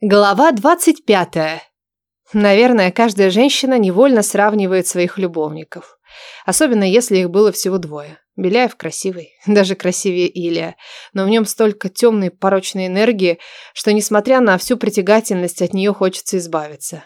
Глава 25. Наверное, каждая женщина невольно сравнивает своих любовников. Особенно, если их было всего двое. Беляев красивый, даже красивее Илия. Но в нем столько темной порочной энергии, что, несмотря на всю притягательность, от нее хочется избавиться.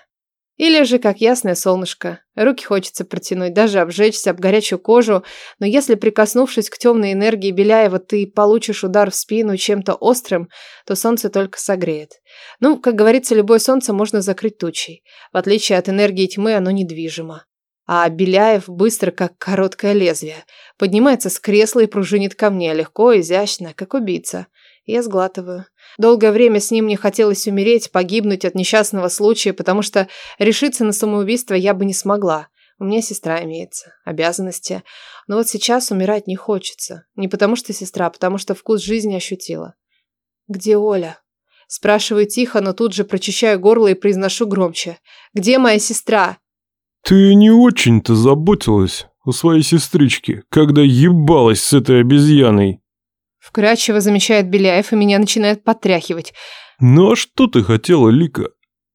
Или же, как ясное солнышко, руки хочется протянуть, даже обжечься об горячую кожу, но если, прикоснувшись к темной энергии Беляева, ты получишь удар в спину чем-то острым, то солнце только согреет. Ну, как говорится, любое солнце можно закрыть тучей. В отличие от энергии тьмы, оно недвижимо. А Беляев быстро, как короткое лезвие, поднимается с кресла и пружинит ко мне, легко, изящно, как убийца. Я сглатываю. Долгое время с ним мне хотелось умереть, погибнуть от несчастного случая, потому что решиться на самоубийство я бы не смогла. У меня сестра имеется, обязанности. Но вот сейчас умирать не хочется. Не потому что сестра, а потому что вкус жизни ощутила. «Где Оля?» Спрашиваю тихо, но тут же прочищаю горло и произношу громче. «Где моя сестра?» «Ты не очень-то заботилась о своей сестричке, когда ебалась с этой обезьяной». Вкрадчиво замечает Беляев и меня начинает потряхивать. «Ну а что ты хотела, Лика?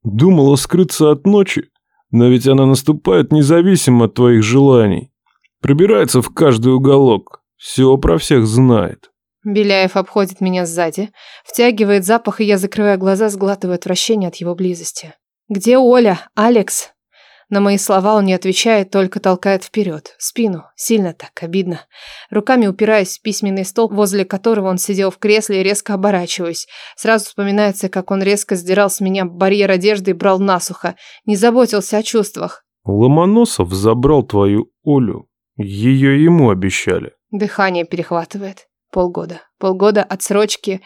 Думала скрыться от ночи? Но ведь она наступает независимо от твоих желаний. Пробирается в каждый уголок. Все про всех знает». Беляев обходит меня сзади, втягивает запах, и я закрываю глаза, сглатываю отвращение от его близости. «Где Оля? Алекс?» На мои слова он не отвечает, только толкает вперед, в спину. Сильно так, обидно. Руками упираюсь в письменный стол, возле которого он сидел в кресле и резко оборачиваюсь. Сразу вспоминается, как он резко сдирал с меня барьер одежды и брал насухо. Не заботился о чувствах. Ломоносов забрал твою Олю. Ее ему обещали. Дыхание перехватывает. Полгода. Полгода отсрочки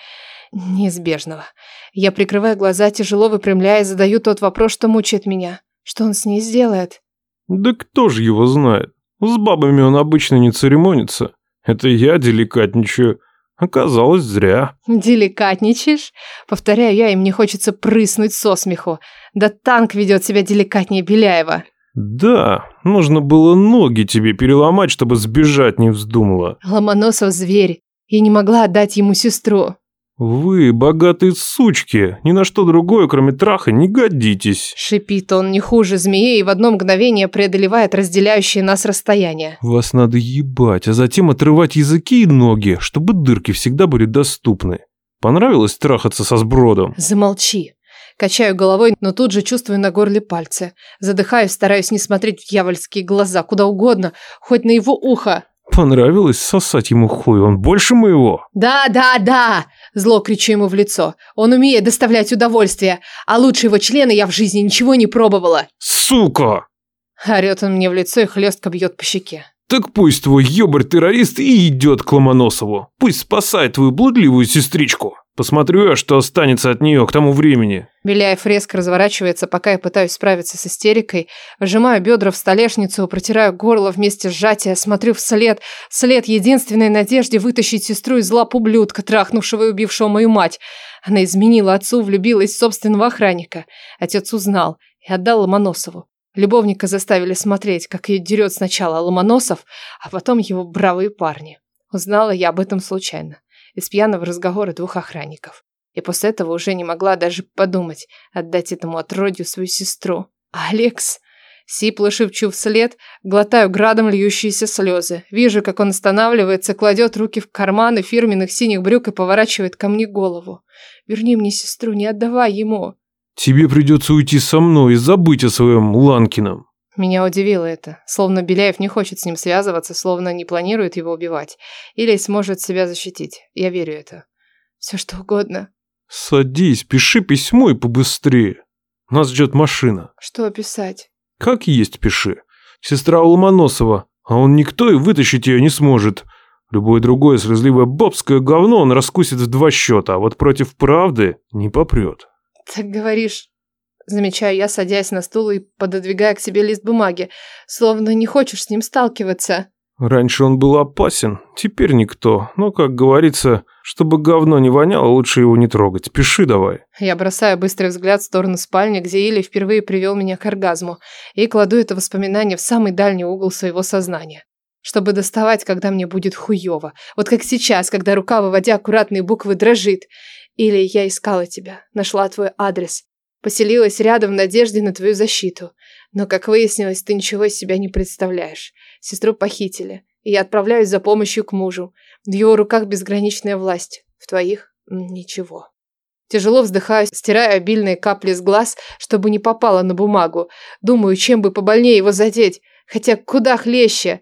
неизбежного. Я прикрываю глаза, тяжело выпрямляясь, задаю тот вопрос, что мучает меня. Что он с ней сделает? Да кто же его знает? С бабами он обычно не церемонится. Это я деликатничаю. Оказалось, зря. Деликатничаешь? Повторяю я, и мне хочется прыснуть со смеху. Да танк ведет себя деликатнее Беляева. Да, нужно было ноги тебе переломать, чтобы сбежать не вздумала. Ломоносов зверь. Я не могла отдать ему сестру. «Вы, богатые сучки, ни на что другое, кроме траха, не годитесь!» Шипит он не хуже змеи и в одно мгновение преодолевает разделяющее нас расстояние. «Вас надо ебать, а затем отрывать языки и ноги, чтобы дырки всегда были доступны. Понравилось трахаться со сбродом?» «Замолчи!» Качаю головой, но тут же чувствую на горле пальцы. Задыхаюсь, стараюсь не смотреть в дьявольские глаза, куда угодно, хоть на его ухо. Понравилось сосать ему хуй, он больше моего. Да, да, да, зло кричу ему в лицо. Он умеет доставлять удовольствие, а лучше его члены я в жизни ничего не пробовала. Сука! Орет он мне в лицо и хлестко бьет по щеке. Так пусть твой ёбарь-террорист и идет к Ломоносову. Пусть спасает твою блудливую сестричку. Посмотрю я, что останется от нее к тому времени. Беляев резко разворачивается, пока я пытаюсь справиться с истерикой. Вжимаю бедра в столешницу, протираю горло вместе сжатия, смотрю вслед. След единственной надежде вытащить сестру из лап ублюдка, трахнувшего и убившего мою мать. Она изменила отцу, влюбилась в собственного охранника. Отец узнал и отдал Ломоносову. Любовника заставили смотреть, как ее дерет сначала Ломоносов, а потом его бравые парни. Узнала я об этом случайно из пьяного разговора двух охранников. И после этого уже не могла даже подумать отдать этому отродью свою сестру. «Алекс!» Сипло шепчу вслед, глотаю градом льющиеся слезы. Вижу, как он останавливается, кладет руки в карманы фирменных синих брюк и поворачивает ко мне голову. «Верни мне сестру, не отдавай ему!» «Тебе придется уйти со мной и забыть о своем Ланкином!» Меня удивило это. Словно Беляев не хочет с ним связываться, словно не планирует его убивать. Или сможет себя защитить. Я верю это. Все что угодно. Садись, пиши письмо и побыстрее. Нас ждет машина. Что писать? Как есть пиши. Сестра Ломоносова, а он никто и вытащить ее не сможет. Любое другое слезливое бобское говно он раскусит в два счета, а вот против правды не попрет. Так говоришь, Замечаю я, садясь на стул и пододвигая к себе лист бумаги, словно не хочешь с ним сталкиваться. Раньше он был опасен, теперь никто. Но, как говорится, чтобы говно не воняло, лучше его не трогать. Пиши давай. Я бросаю быстрый взгляд в сторону спальни, где Или впервые привел меня к оргазму, и кладу это воспоминание в самый дальний угол своего сознания. Чтобы доставать, когда мне будет хуёво. Вот как сейчас, когда рука, выводя аккуратные буквы, дрожит. Или я искала тебя, нашла твой адрес, поселилась рядом в надежде на твою защиту. Но, как выяснилось, ты ничего из себя не представляешь. Сестру похитили, и я отправляюсь за помощью к мужу. В его руках безграничная власть, в твоих – ничего. Тяжело вздыхаю, стирая обильные капли с глаз, чтобы не попало на бумагу. Думаю, чем бы побольнее его задеть. Хотя куда хлеще.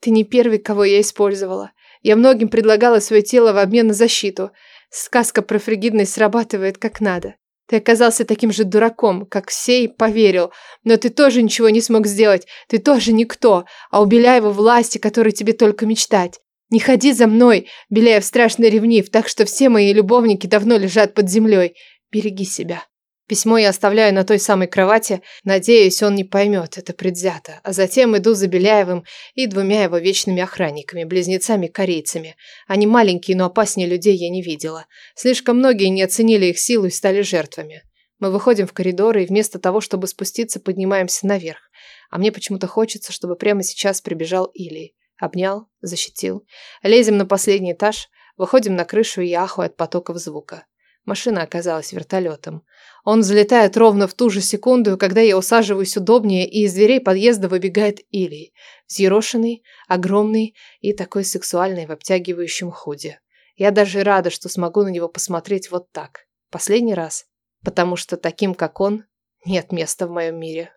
Ты не первый, кого я использовала. Я многим предлагала свое тело в обмен на защиту. Сказка про фригидность срабатывает как надо. Ты оказался таким же дураком, как все и поверил. Но ты тоже ничего не смог сделать. Ты тоже никто. А у Беляева власти, которой тебе только мечтать. Не ходи за мной, Беляев страшно ревнив, так что все мои любовники давно лежат под землей. Береги себя. Письмо я оставляю на той самой кровати, надеюсь, он не поймет, это предвзято. А затем иду за Беляевым и двумя его вечными охранниками, близнецами-корейцами. Они маленькие, но опаснее людей я не видела. Слишком многие не оценили их силу и стали жертвами. Мы выходим в коридор и вместо того, чтобы спуститься, поднимаемся наверх. А мне почему-то хочется, чтобы прямо сейчас прибежал Илий. Обнял, защитил. Лезем на последний этаж, выходим на крышу и аху от потоков звука. Машина оказалась вертолетом. Он взлетает ровно в ту же секунду, когда я усаживаюсь удобнее, и из дверей подъезда выбегает Илий. Взъерошенный, огромный и такой сексуальный в обтягивающем худе. Я даже рада, что смогу на него посмотреть вот так. Последний раз. Потому что таким, как он, нет места в моем мире.